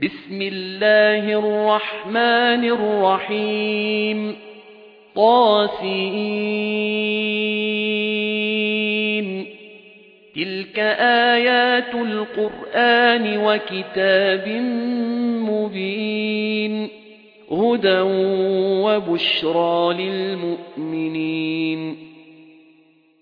بسم الله الرحمن الرحيم. طاسين. تلك آيات القرآن وكتاب مبين. هدى وبشرى للمؤمنين.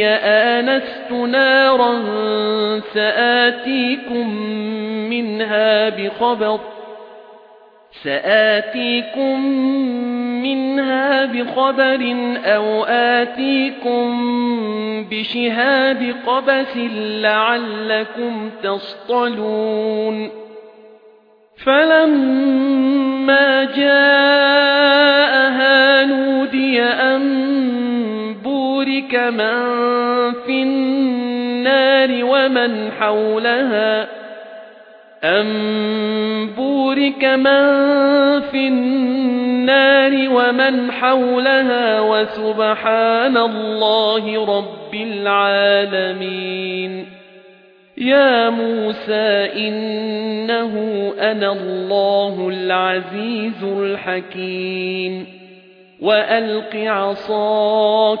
إِنِّي آنَسْتُ نَارًا سَآتِيكُم مِّنْهَا بِخَبَرٍ سآتيكم منها بخبر أو آتيكم بشهاد قبس لعلكم تصطلون فلما جاءها نودي أن بورك من في النار ومن حولها. أن بورك من في النار ومن حولها وسبحان الله رب العالمين. يا موسى إنه أنا الله العزيز الحكيم. وألق عصاك